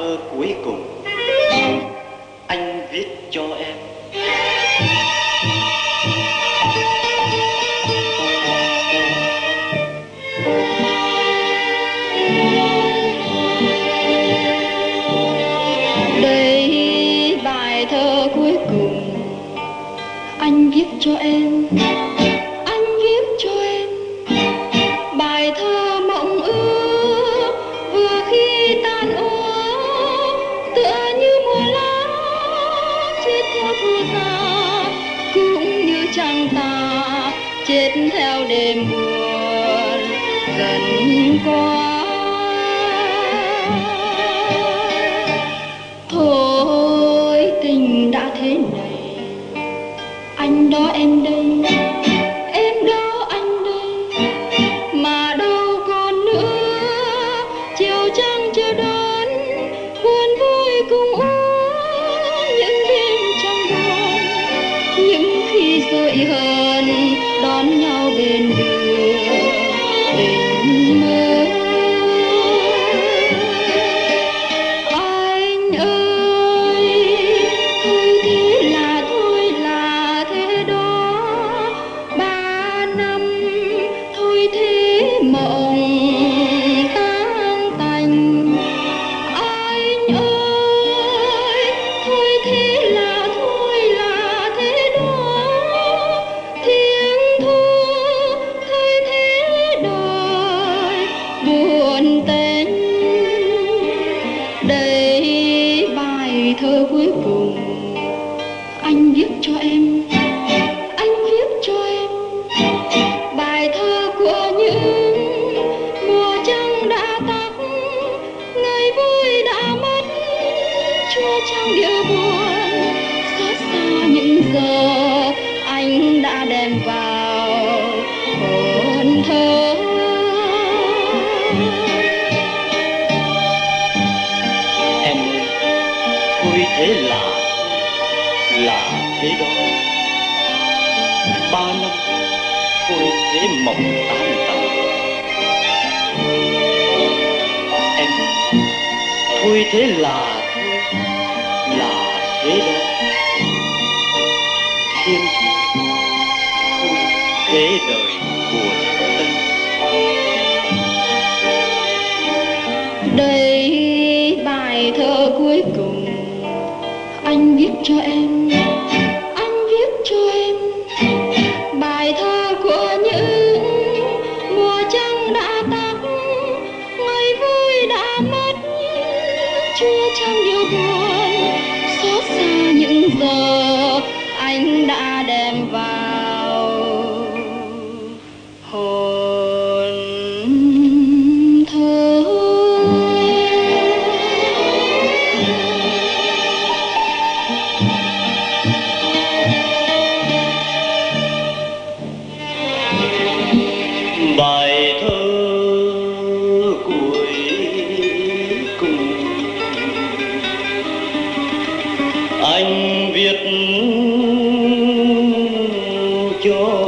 thơ cuối cùng. Anh viết cho em. Đây bài thơ cuối cùng. Anh viết cho em. Chết thu xa cũng như trăng tà chết theo đêm buồn, dần qua. Thôi, tình đã thế này, anh đó em đây. in you. Thơ cuối cùng. Anh viết cho em, anh viết cho em bài thơ của những mùa trăng đã tắt. Ngày vui đã mất chua trong điệu buồn. Xót xa những giờ anh đã đem vào hồn thơ. Là thế đó ba năm tôi thế mộng tan tành em thôi thế là là thế đó thiên thu thôi thế đời buồn. Anh viết cho em, anh viết cho em bài thơ của những mùa trăng đã tắt. Ngày vui đã mất chưa trong điều buồn. bài thơ cuối cùng. Anh viết cho